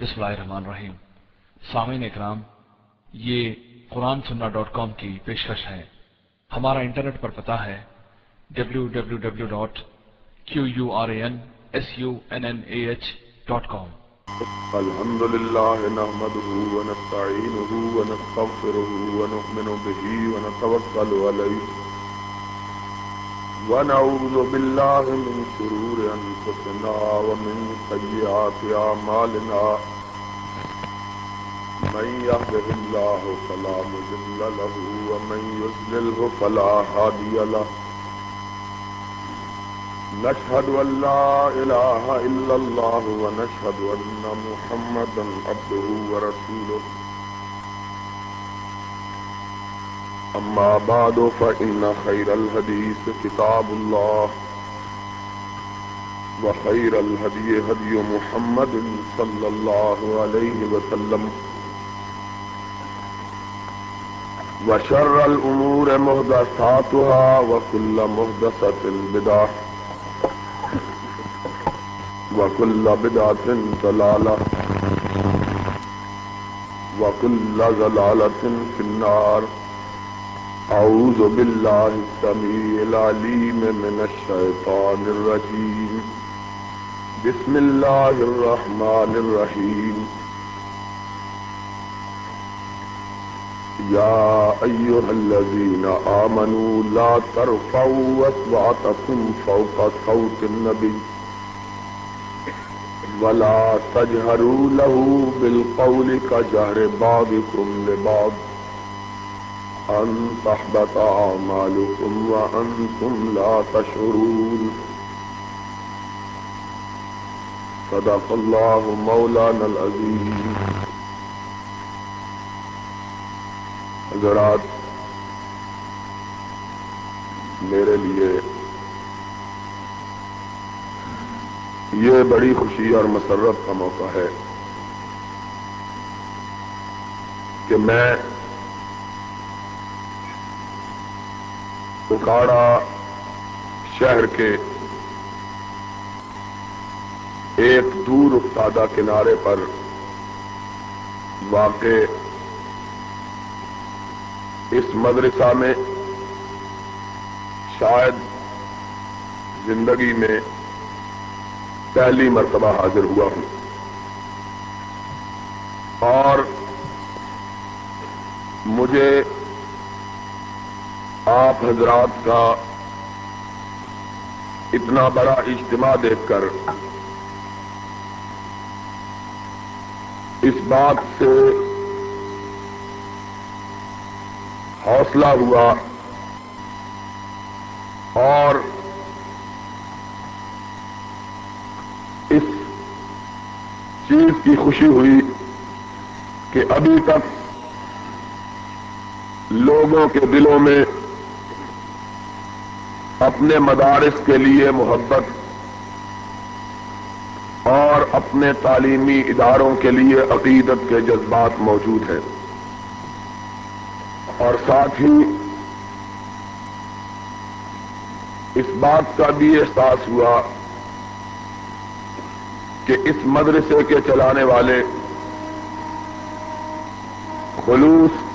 بسم اللہ الرحمن الرحیم۔ سامعین اکرام، یہ قرآن سننا ڈاٹ کام کی پیشکش ہے۔ ہمارا انٹرنیٹ پر پتا ہے۔ W W W dot Q U R A N S U N N A H dot com الحمد لله نحمده ونستعينه ونستغفره ونؤمن به ونتوكل عليه ونعوذ بالله من شرور أنفسنا ومن سيئات أعمالنا. من يهده الله فلا مضل له ومن يضلله فلا هادي له. نشهد أن لا إله إلا الله ونشهد أن محمدا عبده ورسوله. أما بعد، فإن خير الحديث كتاب الله، وخير الهدي هدي محمد صلى الله عليه وسلم، وشر الأمور مهدساتها، وكل مهدسة بدعة، وكل بدعة ضلالة، وكل ضلالة في النار. أعوذ بالله السميع العليم من الشيطان الرجيم. بسم الله الرحمن الرحيم. يا أيها الذين آمنوا لا ترفعوا أصواتكم فوق صوت النبي ولا تجهروا له بالقول كجهر بعضكم لبعض. أن تحبط أعمالكم وأنتم لا تشعرون. صدق الله مولانا العظيم. حضرات، میرے لیے یہ بڑی خوشی اور مسرت کا موقع ہے کہ میں اکاڑا شہر کے ایک دور افتادہ کنارے پر واقع اس مدرسہ میں شاید زندگی میں پہلی مرتبہ حاضر ہوا ہوں اور مجھے آپ حضرات کا اتنا بڑا اجتماع دیکھ کر اس بات سے حوصلہ ہوا اور اس چیز کی خوشی ہوئی کہ ابھی تک لوگوں کے دلوں میں اپنے مدارس کے لیے محبت اور اپنے تعلیمی اداروں کے لیے عقیدت کے جذبات موجود ہیں۔ اور ساتھ ہی اس بات کا بھی احساس ہوا کہ اس مدرسے کے چلانے والے خلوص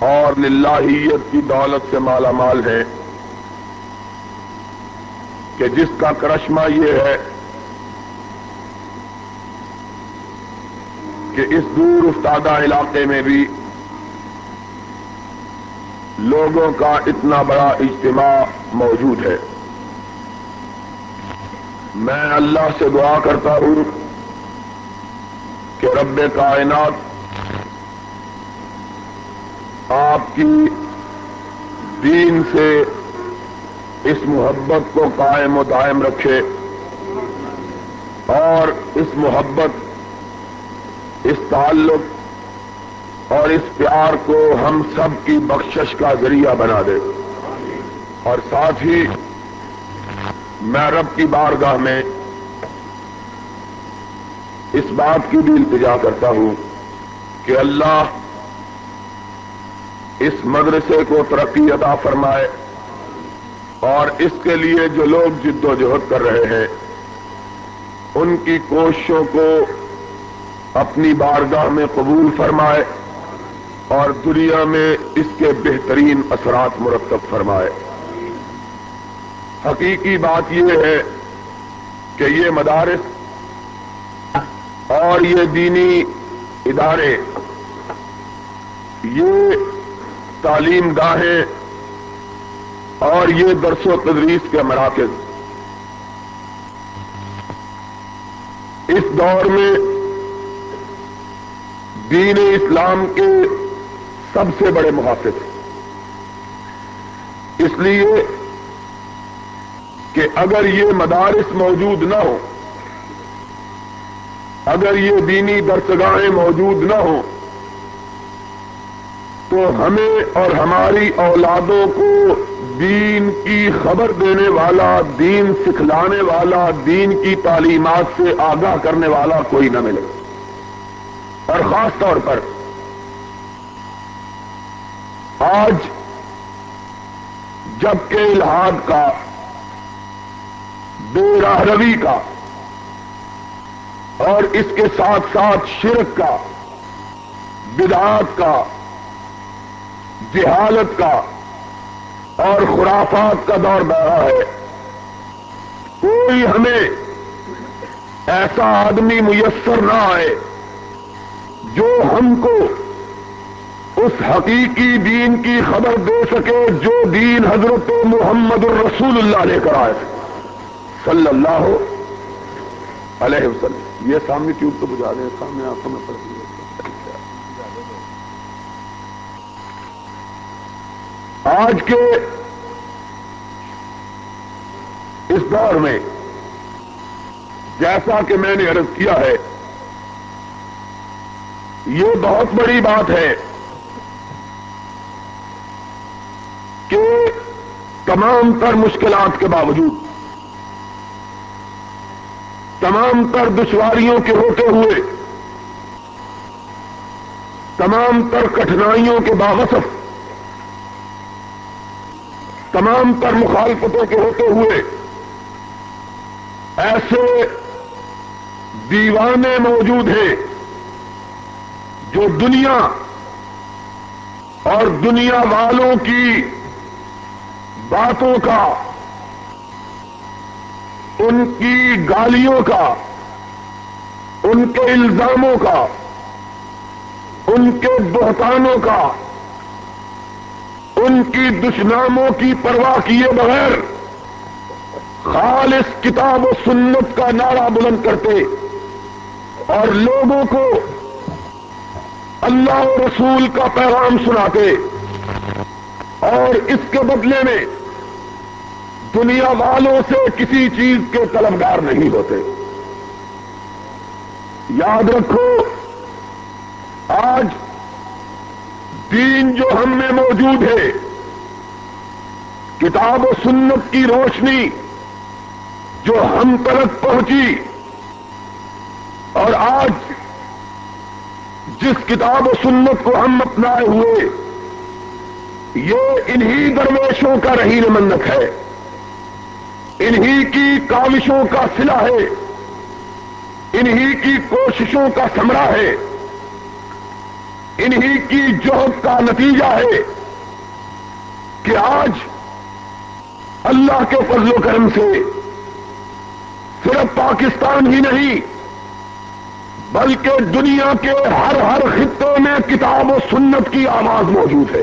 اور للہیت کی دولت سے مالا مال ہے کہ جس کا کرشمہ یہ ہے کہ اس دور افتادہ علاقے میں بھی لوگوں کا اتنا بڑا اجتماع موجود ہے۔ میں اللہ سے دعا کرتا ہوں کہ رب کائنات آپ کی دین سے اس محبت کو قائم و دائم رکھے اور اس محبت، اس تعلق اور اس پیار کو ہم سب کی بخشش کا ذریعہ بنا دے۔ اور ساتھ ہی میں رب کی بارگاہ میں اس بات کی بھی التجا کرتا ہوں کہ اللہ اس مدرسے کو ترقی عطا فرمائے اور اس کے لیے جو لوگ جد و جہد کر رہے ہیں، ان کی کوششوں کو اپنی بارگاہ میں قبول فرمائے اور دنیا میں اس کے بہترین اثرات مرتب فرمائے۔ حقیقی بات یہ ہے کہ یہ مدارس اور یہ دینی ادارے، یہ تعلیم گاہیں اور یہ درس و تدریس کے مراکز۔ اس دور میں دین اسلام کے سب سے بڑے محافظ اس لیے کہ اگر یہ مدارس موجود نہ ہو اگر یہ دینی درسگاہیں موجود نہ ہوں تو ہمیں اور ہماری اولادوں کو دین کی خبر دینے والا، دین سکھلانے والا، دین کی تعلیمات سے آگاہ کرنے والا کوئی نہ ملے۔ اور خاص طور پر آج جبکہ الحاد کا بے راہ روی کا، اور اس کے ساتھ ساتھ شرک کا، بدعات کا جہالت کا اور خرافات کا دور رہا ہے۔ کوئی ہمیں ایسا آدمی میسر نہ آئے جو ہم کو اس حقیقی دین کی خبر دے سکے جو دین حضرت محمد الرسول اللہ لے کر آئے۔ صلی اللہ علیہ وسلم۔ یہ سامنے ٹیوب تو بجا دیں۔ سامنے آنکھوں میں پڑتی ہے آج کے اس دور میں جیسا کہ میں نے عرض کیا ہے، یہ بہت بڑی بات ہے کہ تمام تر مشکلات کے باوجود، تمام تر دشواریوں کے ہوتے ہوئے، تمام تر کٹھنائیوں کے باوصف تمام تر مخالفتوں کے ہوتے ہوئے ایسے دیوانے موجود ہیں جو دنیا اور دنیا والوں کی باتوں کا، ان کی گالیوں کا، ان کے الزاموں کا، ان کے بہتانوں کا ان کی دشناموں کی پرواہ کیے بغیر خالص کتاب و سنت کا نعرہ بلند کرتے اور لوگوں کو اللہ و رسول کا پیغام سناتے اور اس کے بدلے میں دنیا والوں سے کسی چیز کے طلبگار نہیں ہوتے۔ یاد رکھو، آج دین جو ہم میں موجود ہے کتاب و سنت کی روشنی جو ہم تک پہنچی۔ اور آج جس کتاب و سنت کو ہم اپنائے ہوئے، یہ انہی درویشوں کا رہین منت ہے۔ انہی کی کاوشوں کا سلا ہے۔ انہی کی کوششوں کا سمرا ہے۔ انہی کی جوہد کا نتیجہ ہے کہ آج اللہ کے فضل و کرم سے صرف پاکستان ہی نہیں، بلکہ دنیا کے ہر ہر خطے میں کتاب و سنت کی آواز موجود ہے۔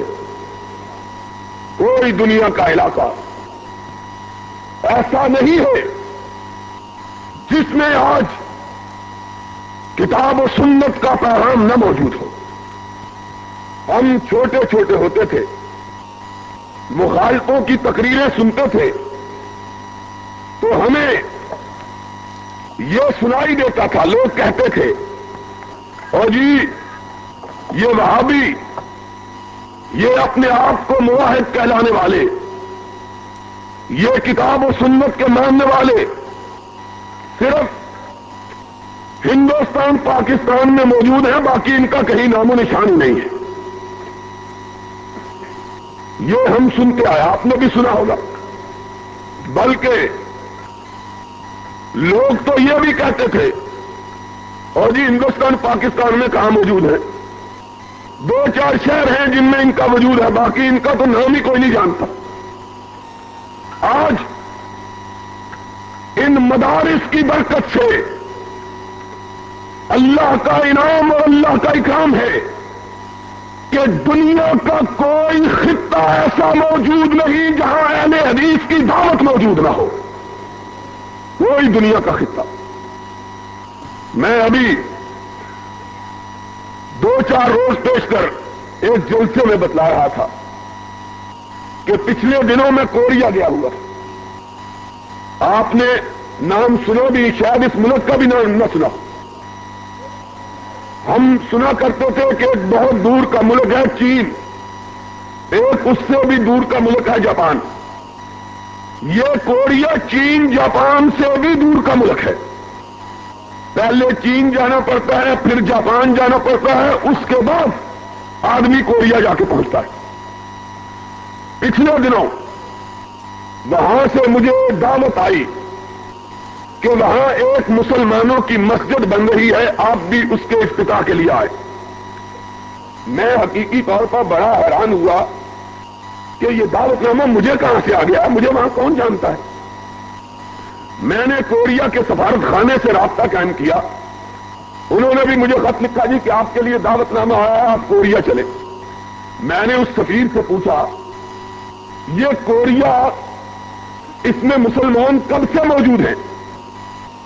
کوئی دنیا کا علاقہ ایسا نہیں ہے جس میں آج کتاب و سنت کا پیغام نہ موجود ہو۔ ہم چھوٹے چھوٹے ہوتے تھے۔ مخالفوں کی تقریریں سنتے تھے۔ تو ہمیں یہ سنائی دیتا تھا، لوگ کہتے تھے اور جی یہ وہابی، یہ اپنے آپ کو مواحد کہلانے والے، یہ کتاب و سنت کے ماننے والے، صرف ہندوستان، پاکستان میں موجود ہیں، باقی ان کا کہیں نام و نشان نہیں ہے۔ یہ ہم سنتے آئے آپ نے بھی سنا ہوگا۔ بلکہ لوگ تو یہ بھی کہتے تھے، اور جی ہندوستان، پاکستان میں کہاں موجود ہے دو چار شہر ہیں جن میں ان کا وجود ہے، باقی ان کا تو نام ہی کوئی نہیں جانتا۔ آج ان مدارس کی برکت سے اللہ کا انعام اور اللہ کا اکرام ہے۔ کہ دنیا کا کوئی خطہ ایسا موجود نہیں جہاں اہل حدیث کی دعوت موجود نہ ہو۔ کوئی دنیا کا خطہ۔ میں ابھی دو چار روز پیش کر ایک جلسے میں بتلا رہا تھا کہ پچھلے دنوں میں کوریا گیا ہوا آپ نے نام سنو بھی، شاید اس ملک کا بھی نام نہ سنا ہم سنا کرتے تھے کہ ایک بہت دور کا ملک ہے چین۔ ایک اس سے بھی دور کا ملک ہے جاپان۔ یہ کوریا چین جاپان سے بھی دور کا ملک ہے۔ پہلے چین جانا پڑتا ہے، پھر جاپان جانا پڑتا ہے، اس کے بعد آدمی کوریا جا کے پہنچتا ہے۔ پچھلے دنوں وہاں سے مجھے دعوت آئی۔ کہ وہاں ایک مسلمانوں کی مسجد بن رہی ہے، آپ بھی اس کے افتتاح کے لیے آئے۔ میں حقیقی طور پر بڑا حیران ہوا کہ یہ دعوت نامہ مجھے کہاں سے آ گیا، مجھے وہاں کون جانتا ہے؟ میں نے کوریا کے سفارت خانے سے رابطہ قائم کیا۔ انہوں نے بھی مجھے خط لکھا جی کہ آپ کے لیے دعوت نامہ آیا ہے آپ کوریا چلے۔ میں نے اس سفیر سے پوچھا، یہ کوریا اس میں مسلمان کب سے موجود ہیں؟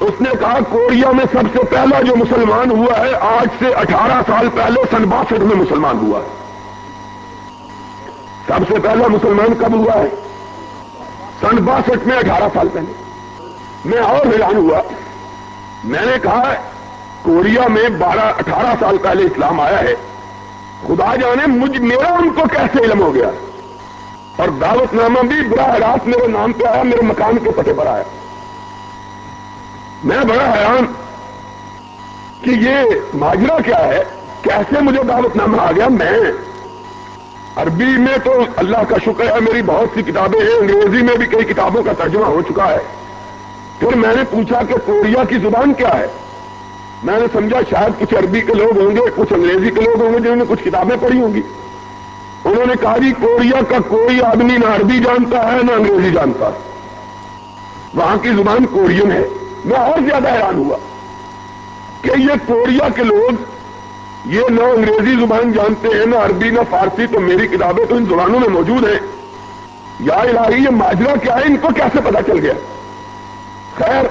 اس نے کہا، کوریا میں سب سے پہلا جو مسلمان ہوا ہے، آج سے اٹھارہ سال پہلے سن باسٹھ میں مسلمان ہوا ہے۔ سب سے پہلا مسلمان کب ہوا ہے؟ سن باسٹھ میں، اٹھارہ سال پہلے۔ میں اور حیران ہوا۔ میں نے کہا، کوریا میں بارہ، اٹھارہ سال پہلے اسلام آیا ہے۔ خدا جانے مجھ، میرا ان کو کیسے علم ہو گیا؟ اور دعوت نامہ بھی براہ راست میرے نام پہ آیا، میرے مکان کے پتے پر آیا۔ میں بڑا حیران کہ یہ ماجرا کیا ہے؟ کیسے مجھے دعوت نامہ آ گیا؟ میں عربی میں تو اللہ کا شکر ہے، میری بہت سی کتابیں ہیں، انگریزی میں بھی کئی کتابوں کا ترجمہ ہو چکا ہے۔ پھر میں نے پوچھا کہ کوریا کی زبان کیا ہے؟ میں نے سمجھا شاید کچھ عربی کے لوگ ہوں گے، کچھ انگریزی کے لوگ ہوں گے جنہوں نے کچھ کتابیں پڑھی ہوں گی۔ انہوں نے کہا جی کوریا کا کوئی آدمی نہ عربی جانتا ہے، نہ انگریزی جانتا۔ ہے وہاں کی زبان کورین ہے۔ میں اور زیادہ حیران ہوا کہ یہ کوریا کے لوگ یہ نہ انگریزی زبان جانتے ہیں، نہ عربی، نہ فارسی، تو میری کتابیں تو ان زبانوں میں موجود ہیں۔ یا الہی، یہ ماجرا کیا ہے؟ ان کو کیسے پتا چل گیا؟ خیر،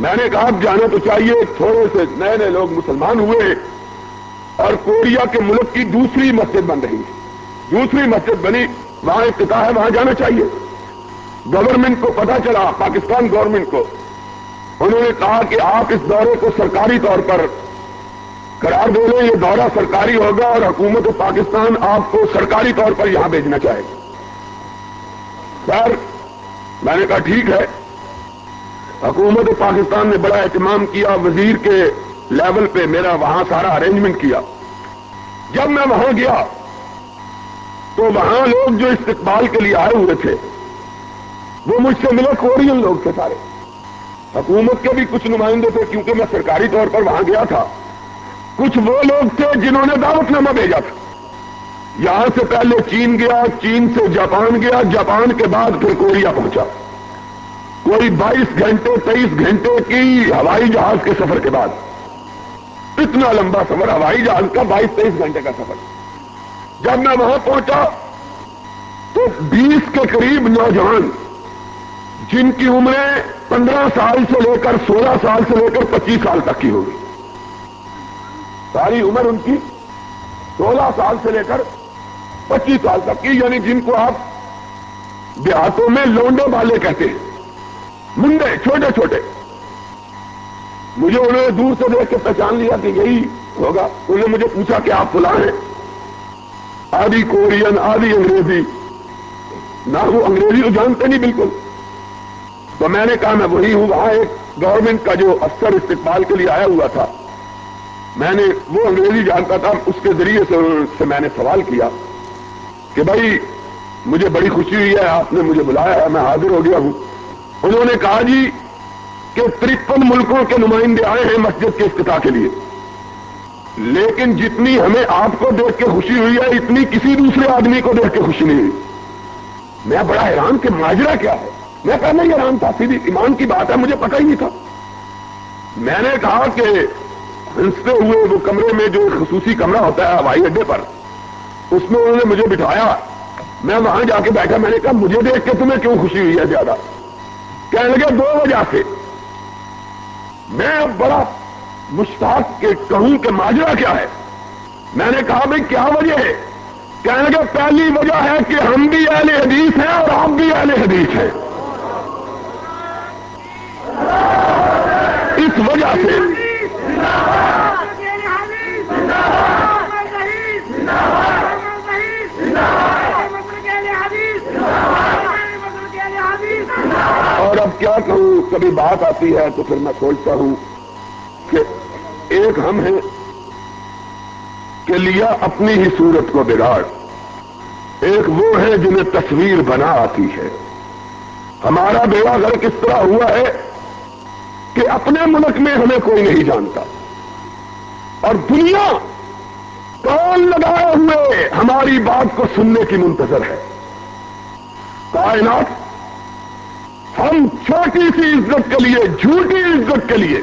میں نے کہا جانا تو چاہیے۔ تھوڑے سے نئے نئے لوگ مسلمان ہوئے اور کوریا کے ملک کی دوسری مسجد بن رہی ہے۔ دوسری مسجد بنی، وہاں افتتاح ہے، وہاں جانا چاہیے۔ گورنمنٹ کو پتا چلا، پاکستان گورنمنٹ کو۔ انہوں نے کہا کہ آپ اس دورے کو سرکاری طور پر قرار دے لیں یہ دورہ سرکاری ہوگا اور حکومت پاکستان آپ کو سرکاری طور پر یہاں بھیجنا چاہے گی۔ سر میں نے کہا ٹھیک ہے۔ حکومت پاکستان نے بڑا اہتمام کیا، وزیر کے لیول پہ میرا وہاں سارا ارینجمنٹ کیا۔ جب میں وہاں گیا تو وہاں لوگ جو استقبال کے لیے آئے ہوئے تھے وہ مجھ سے ملے کورین لوگ تھے سارے۔ حکومت کے بھی کچھ نمائندے تھے، کیونکہ میں سرکاری طور پر وہاں گیا تھا۔ کچھ وہ لوگ تھے جنہوں نے دعوت نامہ بھیجا تھا۔ یہاں سے پہلے چین گیا، چین سے جاپان گیا، جاپان کے بعد پھر کوریا پہنچا۔ کوئی بائیس گھنٹے، تیئیس گھنٹے کی ہوائی جہاز کے سفر کے بعد۔ اتنا لمبا سفر، ہوائی جہاز کا بائیس، تیئیس گھنٹے کا سفر۔ جب میں وہاں پہنچا تو بیس کے قریب نوجوان جن کی عمریں پندرہ سال سے لے کر سولہ سال سے لے کر پچیس سال تک کی ہوگی۔ ساری عمر ان کی سولہ سال سے لے کر پچیس سال تک کی یعنی جن کو آپ دیہاتوں میں لونڈے والے کہتے ہیں۔ منڈے، چھوٹے چھوٹے۔ مجھے انہوں نے دور سے دیکھ کے پہچان لیا کہ یہی ہوگا۔ انہوں نے مجھے پوچھا کہ آپ فلاں ہیں؟ آدھی کورین، آدھی انگریزی۔ نہ وہ انگریزی تو جانتے نہیں بالکل۔ تو میں نے کہا میں وہی ہوں، وہاں ایک گورنمنٹ کا جو افسر استقبال کے لیے آیا ہوا تھا۔ میں نے وہ انگریزی جانتا تھا، اس کے ذریعے سے میں نے سوال کیا کہ بھائی، مجھے بڑی خوشی ہوئی ہے، آپ نے مجھے بلایا ہے، میں حاضر ہو گیا ہوں۔ انہوں نے کہا جی کہ ترپن ملکوں کے نمائندے آئے ہیں مسجد کے افتتاح کے لیے۔ لیکن جتنی ہمیں آپ کو دیکھ کے خوشی ہوئی ہے، اتنی کسی دوسرے آدمی کو دیکھ کے خوشی نہیں ہوئی۔ میں بڑا حیران کہ ماجرا کیا ہے؟ میں پہلے ہی حیران تھا، سیدھی ایمان کی بات ہے، مجھے پتہ ہی نہیں تھا. میں نے کہا کہ ہنستے ہوئے وہ کمرے میں جو خصوصی کمرہ ہوتا ہے، ہوائی اڈے پر، اس میں انہوں نے مجھے بٹھایا۔ میں وہاں جا کے بیٹھا، میں نے کہا، مجھے دیکھ کے تمہیں کیوں خوشی ہوئی ہے زیادہ؟ کہنے لگے، دو وجہ سے۔ میں اب بڑا مشتاق کے کہوں کہ ماجرا کیا ہے؟ میں نے کہا، بھائی، کیا وجہ ہے؟ کہنے لگے، پہلی وجہ ہے کہ ہم بھی اہل حدیث ہیں اور آپ بھی اہل حدیث ہیں۔ اس اور اب کیا کہوں کبھی بات آتی ہے تو پھر میں سوچتا ہوں کہ ایک ہم ہیں کہ لیا اپنی ہی صورت کو بگاڑ۔ ایک وہ ہے جنہیں تصویر بنا آتی ہے۔ ہمارا بیڑا گھر کس طرح ہوا ہے کہ اپنے ملک میں ہمیں کوئی نہیں جانتا۔ اور دنیا کون لگائے ہوئے ہماری بات کو سننے کی منتظر ہے۔ کائنات، ہم چھوٹی سی عزت کے لیے، جھوٹی عزت کے لیے،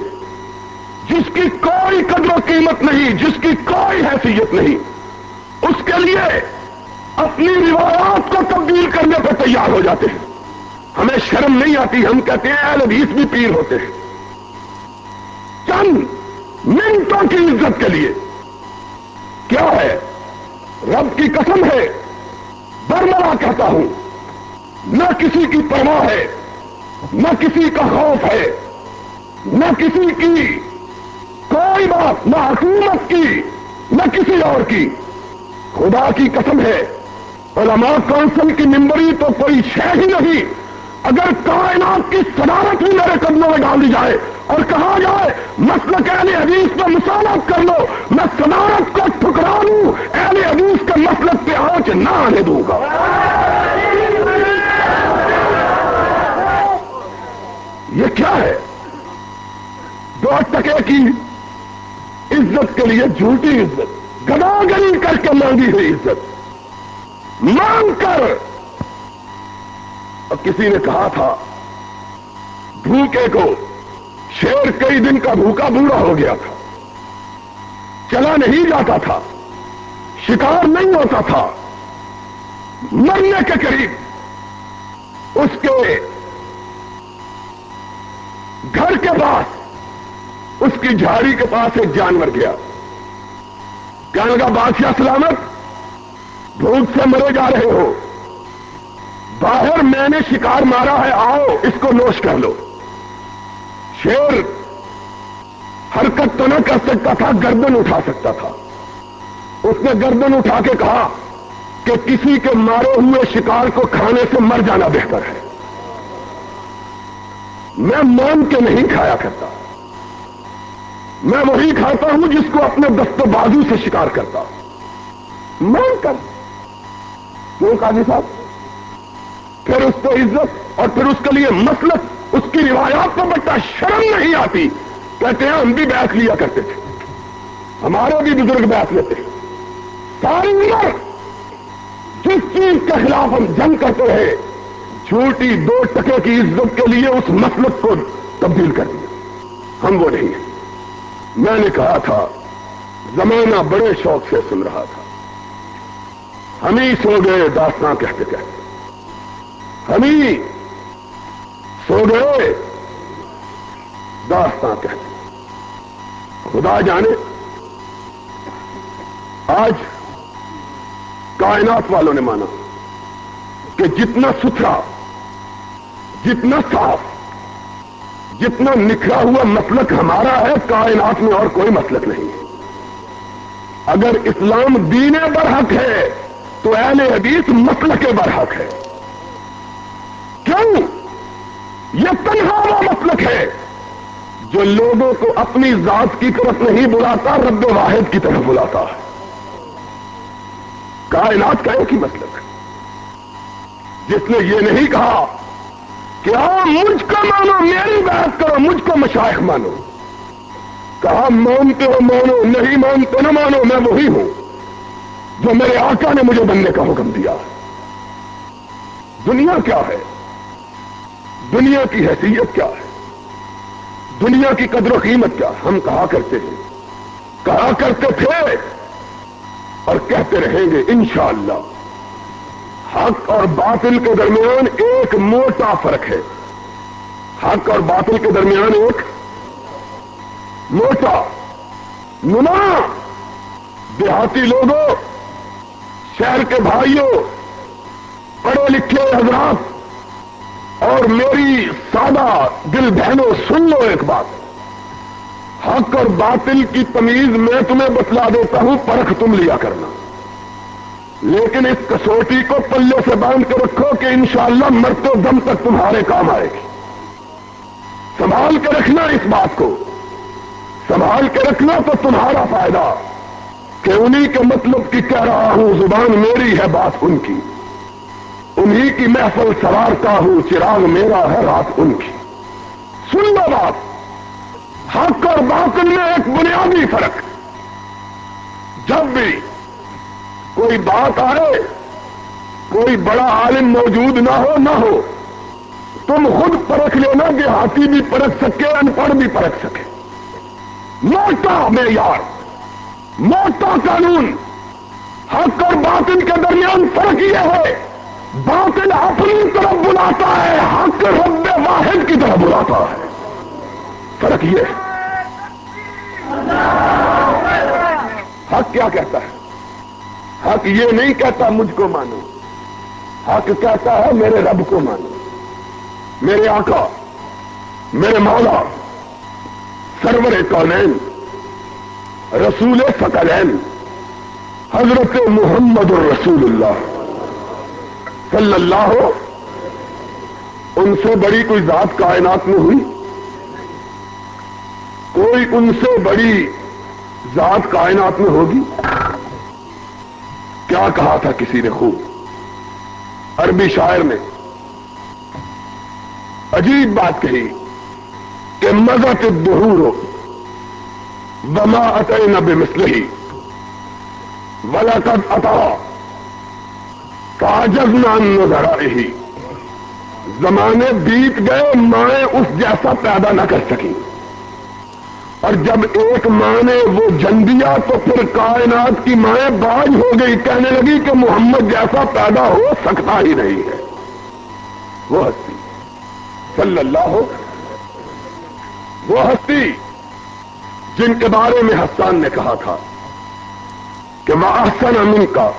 جس کی کوئی قدر و قیمت نہیں، جس کی کوئی حیثیت نہیں، اس کے لیے اپنی روایات کو تبدیل کرنے پر تیار ہو جاتے ہیں۔ ہمیں شرم نہیں آتی، ہم کہتے ہیں اہل حدیث بھی پیر ہوتے ہیں۔ چند منٹوں کی عزت کے لیے۔ کیا ہے؟ رب کی قسم ہے برمرا کہتا ہوں۔ نہ کسی کی پرواہ ہے، نہ کسی کا خوف ہے، نہ کسی کی کوئی بات، نہ حکومت کی، نہ کسی اور کی۔ خدا کی قسم ہے، علماء کونسل کی ممبری تو کوئی شہ ہی نہیں۔ اگر کائنات کی صدارت بھی میرے قدموں میں ڈال دی جائے اور کہا جائے مسل اہل حدیث پہ مسالت کر لو، میں صدارت کو ٹھکرا لوں اہل حدیث کے مسلک پہ آنچ نہ آنے دوں گا۔ یہ کیا ہے؟ دو ٹکے کی عزت کے لیے جھوٹی عزت گداگری کر کے مانگی ہوئی عزت۔ مانگ کر اور کسی نے کہا تھا، بھوکے کو شیر کئی دن کا بھوکا بوڑھا ہو گیا تھا۔ چلا نہیں جاتا تھا، شکار نہیں ہوتا تھا۔ مرنے کے قریب اس کے گھر کے پاس، اس کی جھاڑی کے پاس ایک جانور گیا۔ کہنے لگا، بادشاہ سلامت، بھوک سے مرے جا رہے ہو۔ باہر میں نے شکار مارا ہے، آؤ، اس کو نوش کر لو۔ شیر، حرکت تو نہ کر سکتا تھا، گردن اٹھا سکتا تھا۔ اس نے گردن اٹھا کے کہا کہ کسی کے مارے ہوئے شکار کو کھانے سے مر جانا بہتر ہے۔ میں مان کے نہیں کھایا کرتا۔ میں وہی کھاتا ہوں جس کو اپنے دست بازو سے شکار کرتا۔ ہوں مان کر۔ کیوں، قاضی صاحب؟ پھر اس کو عزت اور پھر اس کے لیے مسلط، اس کی روایات کو بچہ شرم نہیں آتی۔ کہتے ہیں، ہم بھی بیٹھ لیا کرتے تھے۔ ہمارے بھی بزرگ بیٹھ لیتے ساری عمر جس چیز کے خلاف ہم جنگ کرتے رہے چھوٹی دو ٹکے کی عزت کے لیے اس مسلط کو تبدیل کر دیا۔ ہم وہ نہیں ہیں۔ میں نے کہا تھا، زمانہ بڑے شوق سے سن رہا تھا۔ ہم ہی سو گئے، داستان کہتے کہتے۔ ہم ہی سو گئے داستان کہتے خدا جانے آج کائنات والوں نے مانا کہ جتنا ستھرا، جتنا صاف، جتنا نکھرا ہوا مسلک ہمارا ہے، کائنات میں اور کوئی مسلک نہیں۔ ہے اگر اسلام دین برحق ہے، تو اہل حدیث مسلک برحق ہے کیوں یہ تنہا وہ مسلک ہے جو لوگوں کو اپنی ذات کی طرف نہیں بلاتا، رب واحد کی طرف بلاتا ہے۔ کائنات کا ایک ہی مطلب مسلک جس نے یہ نہیں کہا کہ ہاں مجھ کو مانو، میری بات کرو، مجھ کو مشائق مانو۔ کہا، مانتے ہو، مانو، نہیں مانتے، نہ مانو، میں وہی ہوں جو میرے آقا نے مجھے بننے کا حکم دیا۔ دنیا کیا ہے؟ دنیا کی حیثیت کیا ہے؟ دنیا کی قدر و قیمت کیا ہم کہا کرتے ہیں۔ کہا کرتے تھے اور کہتے رہیں گے انشاءاللہ۔ حق اور باطل کے درمیان ایک موٹا فرق ہے۔ حق اور باطل کے درمیان ایک موٹا، نما، دیہاتی لوگوں، شہر کے بھائیوں، پڑھے لکھے حضرات اور میری سادہ دل بہنوں، سن لو ایک بات۔ حق اور باطل کی تمیز میں تمہیں بتلا دیتا ہوں، پرکھ تم لیا کرنا۔ لیکن اس کسوٹی کو پلے سے باندھ کے رکھو کہ انشاءاللہ مرتے دم تک تمہارے کام آئے گی۔ سنبھال کے رکھنا اس بات کو۔ سنبھال کے رکھنا تو تمہارا فائدہ۔ کہ انہی کے مطلب کی کہہ رہا ہوں، زبان میری ہے بات ان کی۔ انہی کی محفل سوارتا ہوں، چراغ میرا ہے رات ان کی۔ سن لو بات، حق اور باطل میں ایک بنیادی فرق۔ جب بھی کوئی بات آئے، کوئی بڑا عالم موجود نہ ہو نہ ہو، تم خود پرکھ لینا کہ ہاتھی بھی پرکھ سکے، ان پڑھ بھی پرکھ سکے۔ موٹا معیار موٹا قانون، حق اور باطل کے درمیان فرق یہ ہے۔ باطل اپنی طرف بلاتا ہے، حق رب واحد کی طرف بلاتا ہے۔ فرق یہ حق کیا کہتا ہے؟ حق یہ نہیں کہتا مجھ کو مانو۔ حق کہتا ہے میرے رب کو مانو۔ میرے آقا، میرے مولا، سرور کونین، رسول فقلین حضرت محمد الرسول اللہ۔ صلی اللہ ہو، ان سے بڑی کوئی ذات کائنات میں ہوئی؟ کوئی ان سے بڑی ذات کائنات میں ہوگی؟ کیا کہا تھا کسی نے خوب؟ عربی شاعر نے عجیب بات کہی کہ مزت بہور بما اتنے نب مسلحی ولا کب اتا کاجز نان نظر ہی زمانے بیت گئے، مائیں اس جیسا پیدا نہ کر سکی اور جب ایک ماں نے وہ جن دیا تو پھر کائنات کی مائیں باز ہو گئی، کہنے لگی کہ محمد جیسا پیدا ہو سکتا ہی نہیں ہے۔ وہ ہستی۔ صلی اللہ ہو وہ ہستی جن کے بارے میں حسان نے کہا تھا کہ میں احسن امن کا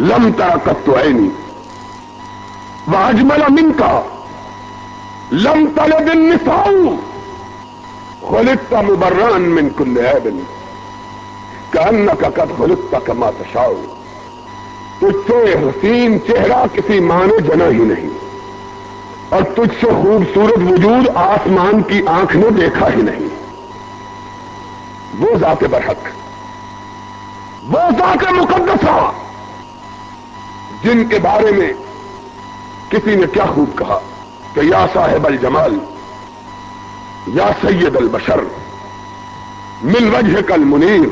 لم ترکت تو نہیں وہ کا لم تل دن خلقت مبران من كل عيب كأنك قد خلقت كما تشاء. تجھ سے حسین چہرہ کسی ماں نے جنا ہی نہیں اور تجھ سے خوبصورت وجود آسمان کی آنکھ نے دیکھا ہی نہیں. وہ ذات برحق. وہ ذات مقدسہ. جن کے بارے میں کسی نے کیا خوب کہا کہ یا صاحب الجمال، یا سید البشر، من وجہ کل منیر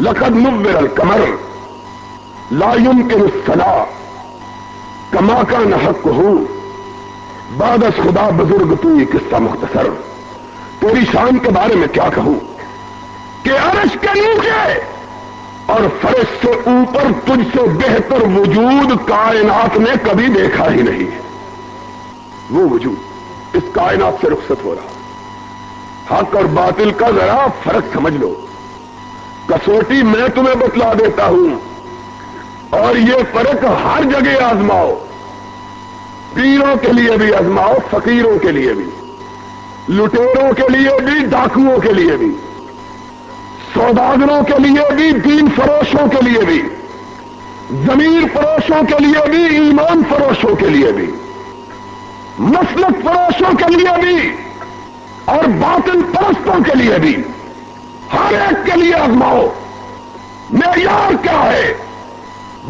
لقد مبر القمر، لا يمكن الصلاة کما کا نحق ہو بادس خدا بزرگ تو یہ قصہ مختصر۔ تیری شان کے بارے میں کیا کہوں؟ کہ عرش کے نیچے اور فرش سے اوپر تجھ سے بہتر وجود کائنات نے کبھی دیکھا ہی نہیں۔ وہ وجود اس کائنات سے رخصت ہو رہا۔ حق اور باطل کا ذرا فرق سمجھ لو۔ کسوٹی میں تمہیں بتلا دیتا ہوں۔ اور یہ فرق ہر جگہ آزماؤ۔ پیروں کے لیے بھی آزماؤ، فقیروں کے لیے بھی۔ لٹیروں کے لیے بھی، ڈاکوؤں کے لیے بھی۔ سوداگروں کے لیے بھی، دین فروشوں کے لیے بھی زمین فروشوں کے لیے بھی، ایمان فروشوں کے لیے بھی مسلک فروشوں کے لیے بھی، اور باطل پرستوں کے لیے بھی۔ ہر ایک کے لیے آزماؤ، معیار کیا ہے؟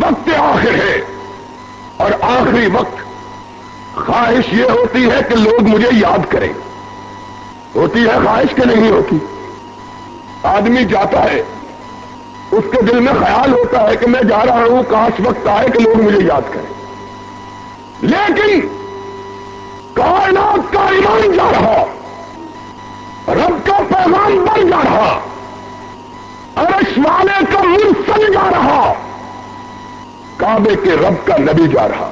وقت آخر ہے، اور آخری وقت خواہش یہ ہوتی ہے کہ لوگ مجھے یاد کریں۔ ہوتی ہے خواہش کہ نہیں ہوتی؟ آدمی جاتا ہے، اس کے دل میں خیال ہوتا ہے کہ میں جا رہا ہوں، کاش وقت آئے کہ لوگ مجھے یاد کریں۔ لیکن کائنات کا ایمان جا رہا، رب کا پیغام بن جا رہا، عرش والے کا مرسل جا رہا، کعبے کے رب کا نبی جا رہا۔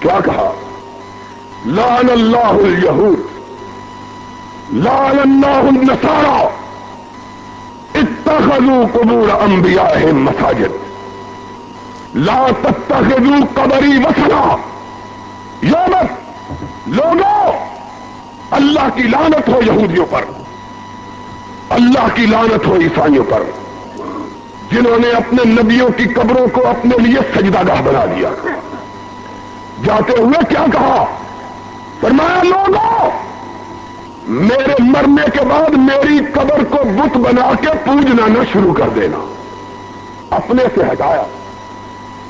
کیا کہا؟ لان اللہ الیہود لال اللہ النصارى اتخذوا قبور انبیائهم مساجد. لا تتخذوا قبری وسنا یومت لوگوں اللہ کی لانت ہو یہودیوں پر، اللہ کی لانت ہو عیسائیوں پر، جنہوں نے اپنے نبیوں کی قبروں کو اپنے لیے سجدہ گاہ بنا دیا جاتے ہوئے کیا کہا؟ فرمایا لوگوں میرے مرنے کے بعد میری قبر کو بت بنا کے پوجنا نہ شروع کر دینا۔ اپنے سے ہٹایا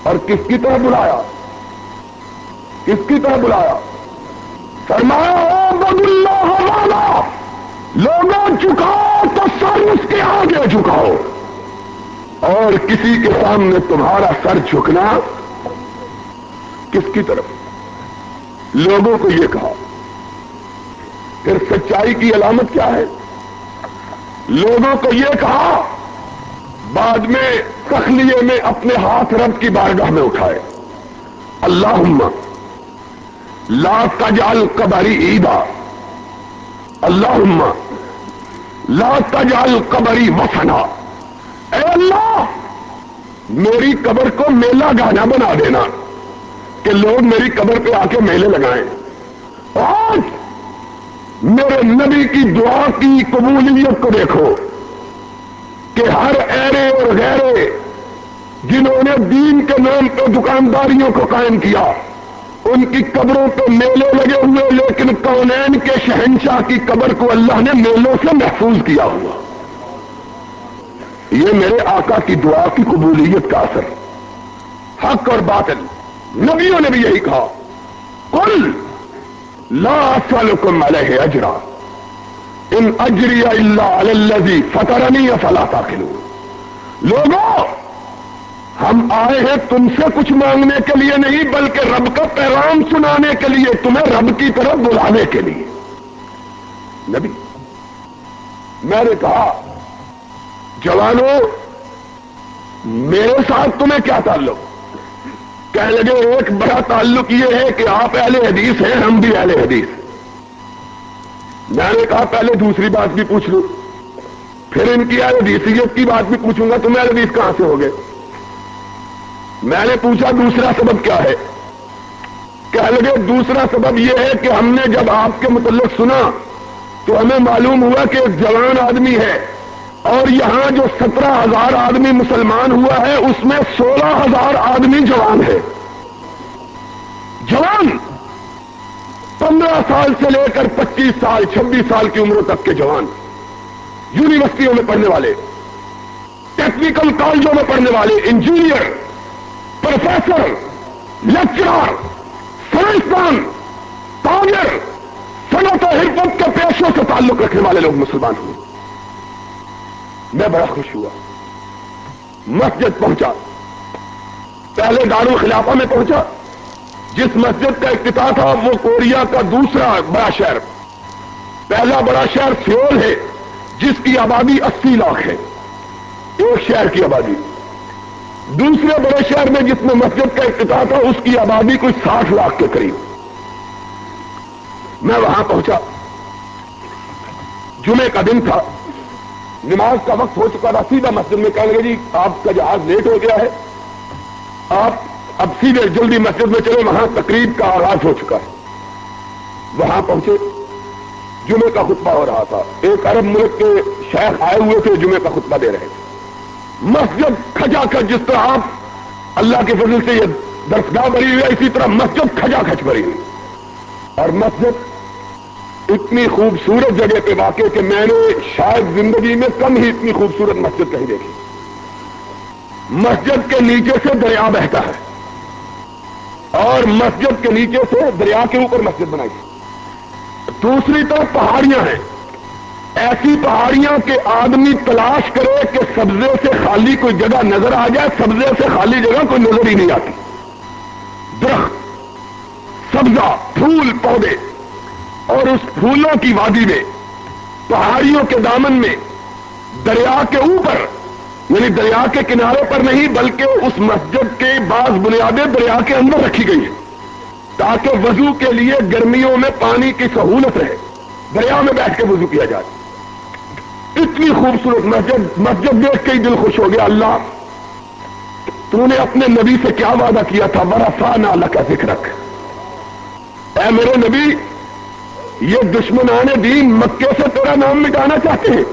اور کس کی طرح بلایا؟ کس کی طرح بلایا؟ فرمایا اللہ والا، لوگوں چکاؤ تو سر اس کے آگے چکاؤ اور کسی کے سامنے تمہارا سر جھکنا، کس کی طرف؟ لوگوں کو یہ کہا۔ پھر سچائی کی علامت کیا ہے؟ لوگوں کو یہ کہا، بعد میں تخلیے میں اپنے ہاتھ رب کی بارگاہ میں اٹھائے۔ اللہ لا تجعل قبری عیدا۔ اللہ لا تجعل قبری وفنا اے اللہ، میری قبر کو میلہ گانا بنا دینا کہ لوگ میری قبر پہ آ کے میلے لگائیں۔ میرے نبی کی دعا کی قبولیت کو دیکھو کہ ہر ایرے اور غیرے جنہوں نے دین کے نام پہ دکانداریوں کو قائم کیا، ان کی قبروں پہ میلے لگے ہوئے، لیکن کونین کے شہنشاہ کی قبر کو اللہ نے میلوں سے محفوظ کیا ہوا۔ یہ میرے آقا کی دعا کی قبولیت کا اثر۔ حق اور باطل۔ نبیوں نے بھی یہی کہا۔ کل لا اسالکم علیہ اجرا ان اجری اللہ الذی فطرنی فلا تاخلون لوگوں ہم آئے ہیں تم سے کچھ مانگنے کے لیے نہیں، بلکہ رب کا پیغام سنانے کے لیے، تمہیں رب کی طرف بلانے کے لیے۔ نبی، میں نے کہا جوانوں میرے ساتھ تمہیں کیا تعلق؟ کہنے لگے، ایک بڑا تعلق یہ ہے کہ آپ اہل حدیث ہیں، ہم بھی اہل حدیث. میں نے کہا، پہلے دوسری بات بھی پوچھ لوں، پھر ان کی اہل حدیثیت کی بات بھی پوچھوں گا، تم اہل حدیث کہاں سے ہو گئے میں نے پوچھا، دوسرا سبب کیا ہے؟ کہہ لگے، دوسرا سبب یہ ہے کہ ہم نے جب آپ کے متعلق سنا تو ہمیں معلوم ہوا کہ ایک جوان آدمی ہے اور یہاں جو سترہ ہزار آدمی مسلمان ہوا ہے، اس میں سولہ ہزار آدمی جوان ہے جوان! پندرہ سال سے لے کر پچیس سال، چھبیس سال کی عمروں تک کے جوان۔ یونیورسٹیوں میں پڑھنے والے، ٹیکنیکل کالجوں میں پڑھنے والے، انجینئر، پروفیسر، لیکچرار سائنسدان تاجر صنعت و حرفت کے پیشوں سے تعلق رکھنے والے لوگ مسلمان ہوئے میں بڑا خوش ہوا۔ مسجد پہنچا۔ پہلے دار الخلافہ میں پہنچا۔ جس مسجد کا افتتاح تھا، وہ کوریا کا دوسرا بڑا شہر۔ پہلا بڑا شہر سیول ہے، جس کی آبادی اسی لاکھ ہے۔ ایک شہر کی آبادی۔ دوسرے بڑے شہر میں جس میں مسجد کا افتتاح تھا، اس کی آبادی کوئی ساٹھ لاکھ کے قریب۔ میں وہاں پہنچا۔ جمعے کا دن تھا۔ نماز کا وقت ہو چکا تھا، سیدھا مسجد میں کہنے لگے جی آپ کا جہاز لیٹ ہو گیا ہے۔ آپ اب سیدھے جلدی مسجد میں چلے وہاں تقریب کا آغاز ہو چکا ہے۔ وہاں پہنچے جمعے کا خطبہ ہو رہا تھا۔ ایک عرب ملک کے شیخ آئے ہوئے تھے جمعے کا خطبہ دے رہے تھے۔ مسجد کھجا کر جس طرح آپ اللہ کے فضل سے یہ درسگاہ بری ہوئی ہے، اسی طرح مسجد کھجا کھچ بری ہوئی۔ اور مسجد اتنی خوبصورت جگہ پہ واقع کہ میں نے شاید زندگی میں کم ہی اتنی خوبصورت مسجد کہیں دیکھی۔ مسجد کے نیچے سے دریا بہتا ہے۔ اور مسجد کے نیچے سے دریا کے اوپر مسجد بنائی۔ دوسری طرف پہاڑیاں ہیں۔ ایسی پہاڑیاں کہ آدمی تلاش کرے کہ سبزے سے خالی کوئی جگہ نظر آ جائے، سبزے سے خالی جگہ کوئی نظر ہی نہیں آتی۔ درخت، سبزہ، پھول، پودے۔ اور اس پھولوں کی وادی میں، پہاڑیوں کے دامن میں، دریا کے اوپر یعنی دریا کے کنارے پر نہیں، بلکہ اس مسجد کے بعض بنیادیں دریا کے اندر رکھی گئی ہیں۔ تاکہ وضو کے لیے گرمیوں میں پانی کی سہولت رہے، دریا میں بیٹھ کے وضو کیا جائے۔ اتنی خوبصورت مسجد مسجد دیکھ کے ہی دل خوش ہو گیا، اللہ، تو نے اپنے نبی سے کیا وعدہ کیا تھا؟ بڑا فان اللہ کا ذکر رکھ اے میرے نبی یہ دشمنان دین مکے سے تیرا نام مٹانا چاہتے ہیں۔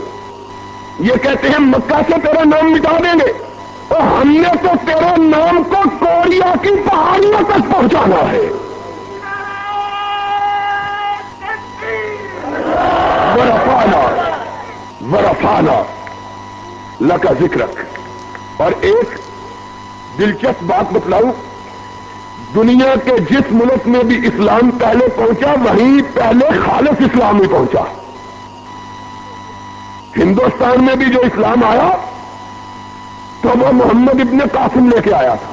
یہ کہتے ہیں مکہ سے تیرا نام مٹا دیں گے۔ اور ہم نے تو تیرے نام کو کوریا کی پہاڑیوں تک پہنچانا ہے۔ ورفانا لکا ذکر اور ایک دلچسپ بات بتلاؤں۔ دنیا کے جس ملک میں بھی اسلام پہلے پہنچا وہیں پہلے خالص اسلام ہی پہنچا۔ ہندوستان میں بھی جو اسلام آیا، تو وہ محمد ابن قاسم لے کے آیا تھا۔